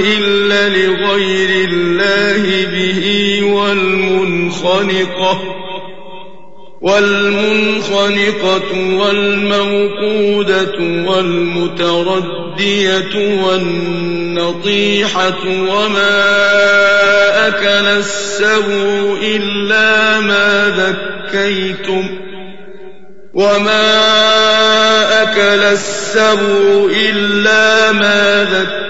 أهل لغير الله به والمنخنقة والمنخنقة والموقودة والمتردية والنطيحة وما أكل السبع إلا ما ذكيتم وما أكل السبع إلا ما ذكيتم.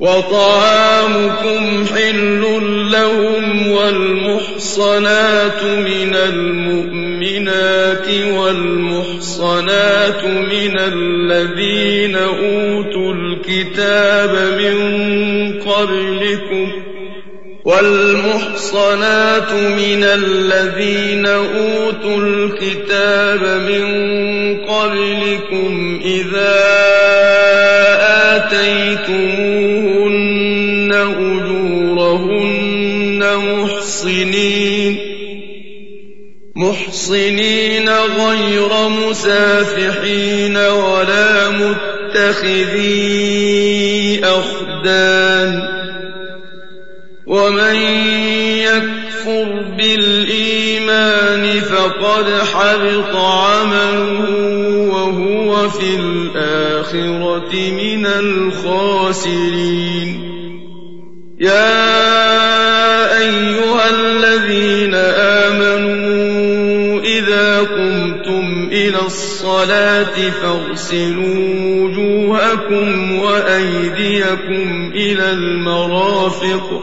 وطعامكم حل لهم والمحصنات من المؤمنات والمحصنات من الذين أوتوا الكتاب من قبلكم والمحصنات من الذين أوتوا الكتاب من قبلكم إذا آتيتموهن أجورهن محصنين محصنين غير مسافحين ولا متخذي أخدان. ومن يكفر بالإيمان فقد حبط عمله وهو في الآخرة من الخاسرين. يا أيها الذين آمنوا إذا قمتم إلى الصلاة فاغسلوا وجوهكم وأيديكم إلى المرافق.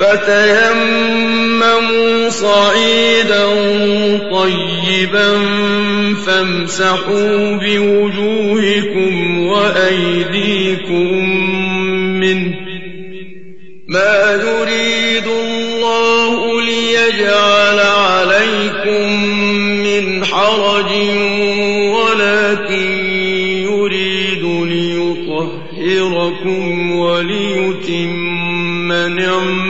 فتيمموا صعيدا طيبا فامسحوا بوجوهكم وأيديكم منه. ما يريد الله ليجعل عليكم من حرج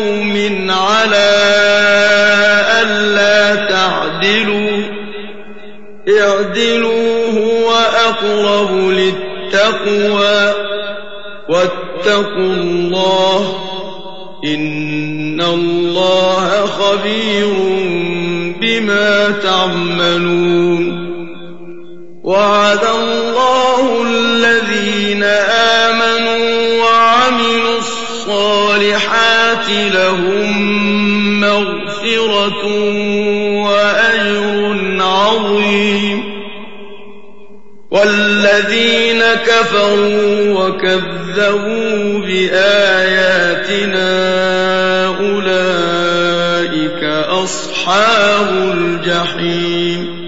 قوم على ألا تعدلوا اعدلوا هو أقرب للتقوى واتقوا الله إن الله خبير بما تعملون وعد الله الذين آمنوا لهم مغفرة وأجر عظيم. والذين كفروا وكذبوا بآياتنا أولئك أصحاب الجحيم.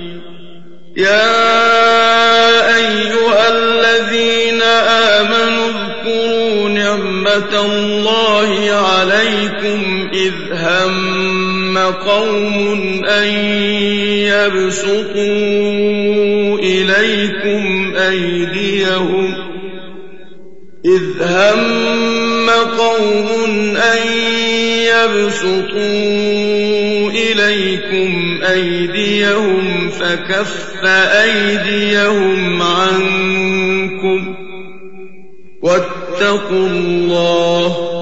يا أيها الذين آمنوا اذكروا نعمة الله عليكم إذ هم قوم أن يبسطوا إليكم أيديهم إذ هم قوم أن يبسطوا إليكم أيديهم فكف أيديهم عنكم واتقوا الله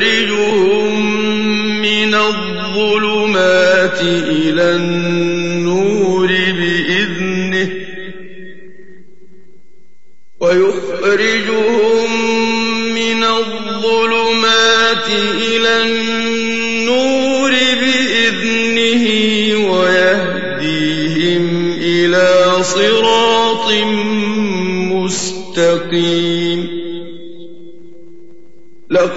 ويخرجهم من الظلمات إلى النور بإذنه ويخرجهم من الظلمات إلى النور بإذنه ويهديهم إلى صراط مستقيم.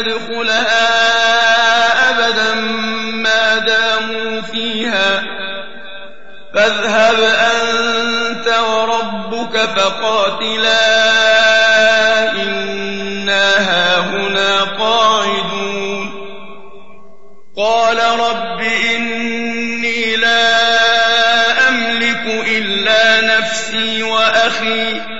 ندخلها أبدا ما داموا فيها. فاذهب أنت وربك فقاتلا إنا هاهنا قاعدون. قال رب إني لا أملك إلا نفسي وأخي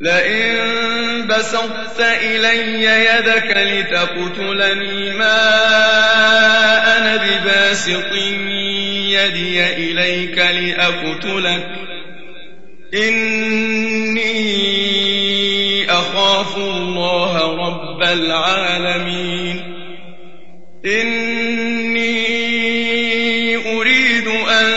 لئن بسطت إلي يدك لتقتلني ما أنا بباسط يدي إليك لأقتلك. إني أخاف الله رب العالمين. إني أريد أن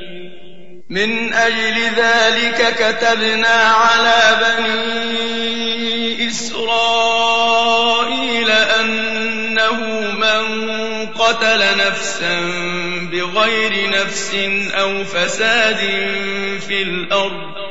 من أجل ذلك كتبنا على بني إسرائيل أنه من قتل نفسا بغير نفس أو فساد في الأرض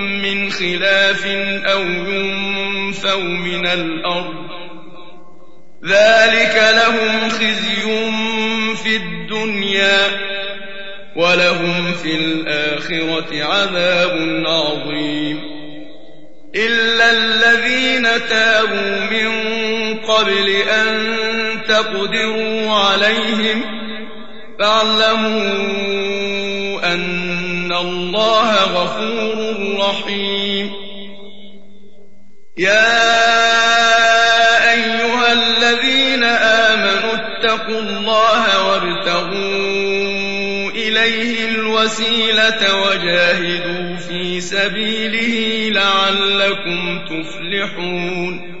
من خلاف أو ينفوا من الأرض. ذلك لهم خزي في الدنيا ولهم في الآخرة عذاب عظيم. إلا الذين تابوا من قبل أن تقدروا عليهم فاعلموا أن الله غفور رحيم يا أيها الذين آمنوا اتقوا الله وابتغوا إليه الوسيلة وجاهدوا في سبيله لعلكم تفلحون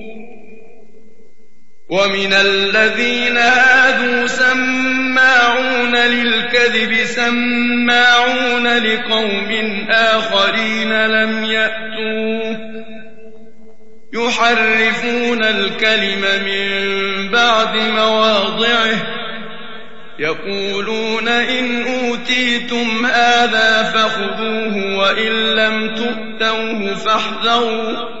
ومن الذين هادوا سماعون للكذب سماعون لقوم آخرين لم يأتوك يحرفون الكلم من بعد مواضعه. يقولون إن أوتيتم هذا فخذوه وإن لم تؤتوه فاحذروا.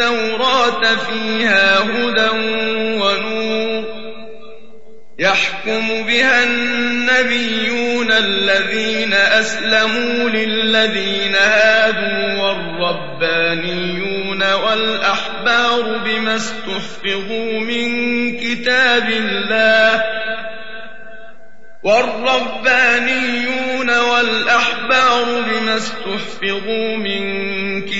التوراة فيها هدى ونور يحكم بها النبيون الذين أسلموا للذين هادوا والربانيون والأحبار بما استحفظوا من كتاب الله والربانيون والأحبار بما استحفظوا من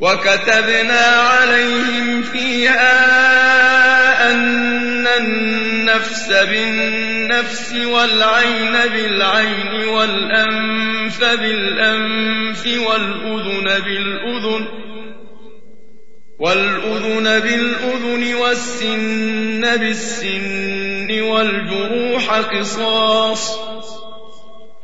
وكتبنا عليهم فيها أن النفس بالنفس والعين بالعين والأنف بالأنف والأذن بالأذن والأذن بالأذن والسن بالسن والجروح قصاص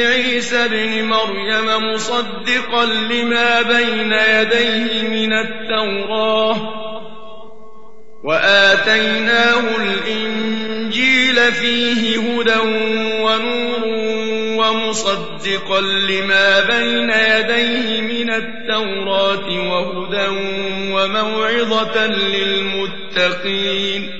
بعيسى ابن مريم مصدقا لما بين يديه من التوراه وآتيناه الإنجيل فيه هدى ونور مصدقا لما بين يديه من التوراة وهدى وموعظة للمتقين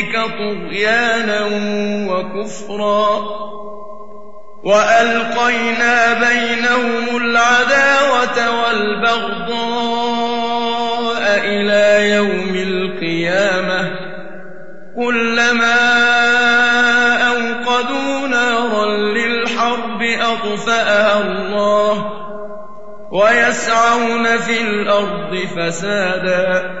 ربك طغيانا وكفرا وألقينا بينهم العداوة والبغضاء إلى يوم القيامة كلما أوقدوا نارا للحرب أطفأها الله ويسعون في الأرض فسادا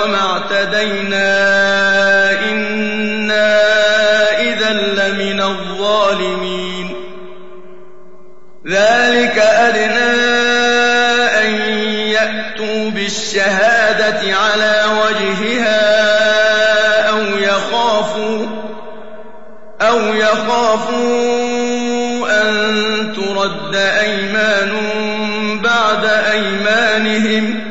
اعتدينا إنا إذا لمن الظالمين ذلك أدنى أن يأتوا بالشهادة على وجهها أو يخافوا أو يخافوا أن ترد أيمان بعد أيمانهم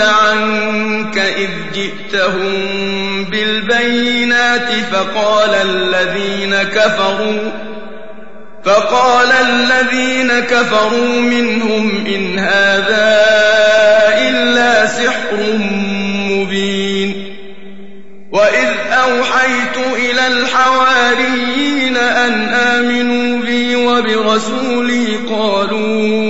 عنك إذ جئتهم بالبينات فقال الذين كفروا فقال الذين كفروا منهم إن هذا إلا سحر مبين. وإذ أوحيت إلى الحواريين أن آمنوا بي وبرسولي قالوا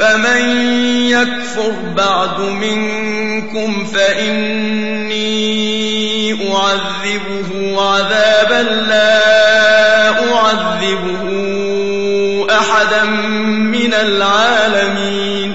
فمن يكفر بعد منكم فإني أعذبه عذابا لا أعذبه أحدا من العالمين.